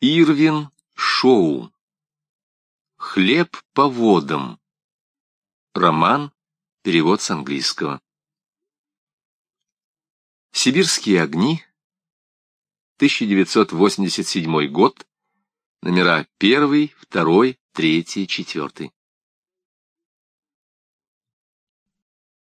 Ирвин Шоу. Хлеб по водам. Роман. Перевод с английского. Сибирские огни. 1987 год. Номера 1, 2, 3, 4.